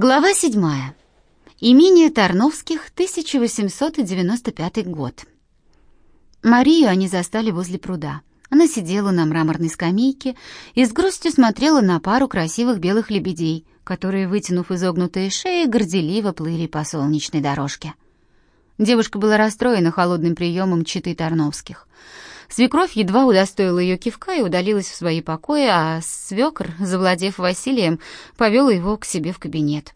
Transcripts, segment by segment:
Глава 7. Имение Тарновских, 1895 год. Марию они застали возле пруда. Она сидела на мраморной скамейке и с грустью смотрела на пару красивых белых лебедей, которые, вытянув изогнутые шеи, горделиво плыли по солнечной дорожке. Девушка была расстроена холодным приемом читы Тарновских. Свекровь едва удостоила ее кивка и удалилась в свои покои, а свекр, завладев Василием, повел его к себе в кабинет.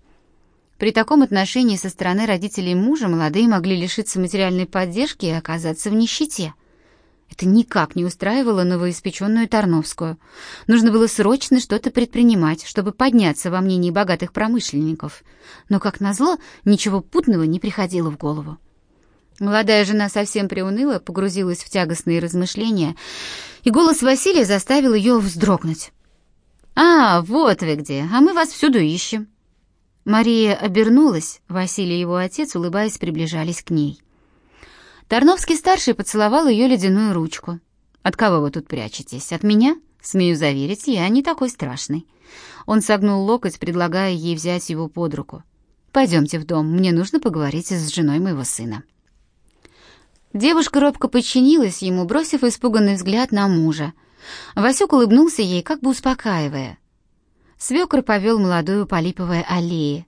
При таком отношении со стороны родителей мужа молодые могли лишиться материальной поддержки и оказаться в нищете. Это никак не устраивало новоиспеченную Тарновскую. Нужно было срочно что-то предпринимать, чтобы подняться во мнении богатых промышленников. Но, как назло, ничего путного не приходило в голову. Молодая жена совсем приуныла, погрузилась в тягостные размышления, и голос Василия заставил ее вздрогнуть. «А, вот вы где, а мы вас всюду ищем». Мария обернулась, Василий и его отец, улыбаясь, приближались к ней. Тарновский-старший поцеловал ее ледяную ручку. «От кого вы тут прячетесь? От меня? Смею заверить, я не такой страшный». Он согнул локоть, предлагая ей взять его под руку. «Пойдемте в дом, мне нужно поговорить с женой моего сына». Девушка робко подчинилась ему, бросив испуганный взгляд на мужа. Васюк улыбнулся ей, как бы успокаивая. Свекр повел молодую по липовой аллее.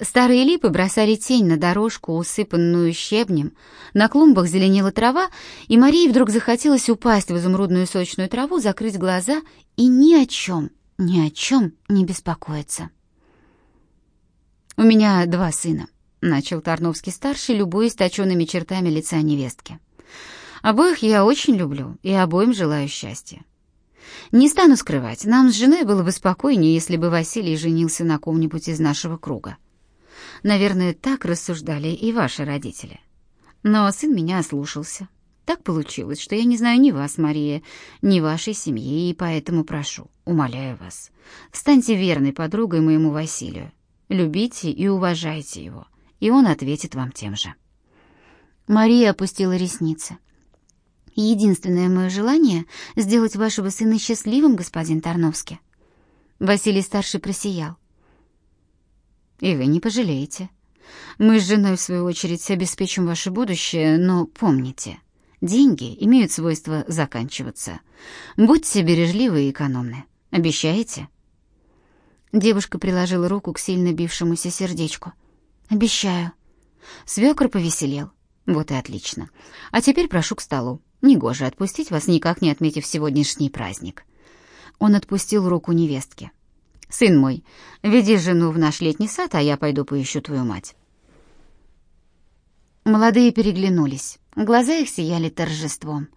Старые липы бросали тень на дорожку, усыпанную щебнем, на клумбах зеленела трава, и Марии вдруг захотелось упасть в изумрудную сочную траву, закрыть глаза и ни о чем, ни о чем не беспокоиться. «У меня два сына», начал Тарновский-старший, любуясь точенными чертами лица невестки. «Обоих я очень люблю и обоим желаю счастья. Не стану скрывать, нам с женой было бы спокойнее, если бы Василий женился на ком-нибудь из нашего круга. Наверное, так рассуждали и ваши родители. Но сын меня ослушался. Так получилось, что я не знаю ни вас, Мария, ни вашей семьи, и поэтому прошу, умоляю вас, станьте верной подругой моему Василию. Любите и уважайте его и он ответит вам тем же. Мария опустила ресницы. Единственное мое желание — сделать вашего сына счастливым, господин Тарновский. Василий старший просиял. И вы не пожалеете. Мы с женой, в свою очередь, обеспечим ваше будущее, но помните, деньги имеют свойство заканчиваться. Будьте бережливы и экономны. Обещаете? Девушка приложила руку к сильно бившемуся сердечку. Обещаю. Свекр повеселел. Вот и отлично. А теперь прошу к столу. Негоже отпустить вас, никак не отметив сегодняшний праздник. Он отпустил руку невестки. Сын мой, веди жену в наш летний сад, а я пойду поищу твою мать. Молодые переглянулись. Глаза их сияли торжеством.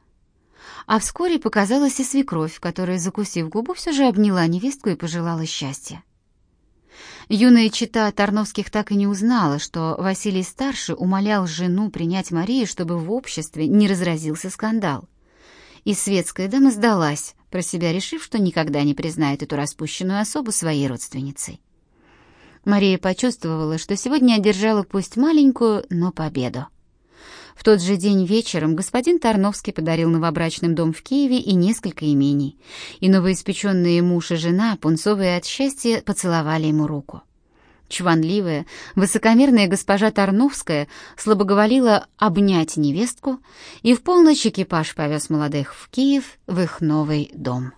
А вскоре показалась и свекровь, которая, закусив губу, все же обняла невестку и пожелала счастья. Юная чита Тарновских так и не узнала, что Василий Старший умолял жену принять Марию, чтобы в обществе не разразился скандал. И светская дама сдалась, про себя решив, что никогда не признает эту распущенную особу своей родственницей. Мария почувствовала, что сегодня одержала пусть маленькую, но победу. В тот же день вечером господин Тарновский подарил новобрачным дом в Киеве и несколько имений, и новоиспеченные муж и жена, пунцовые от счастья, поцеловали ему руку. Чванливая, высокомерная госпожа Тарновская слабоговорила обнять невестку, и в полночь экипаж повез молодых в Киев в их новый дом.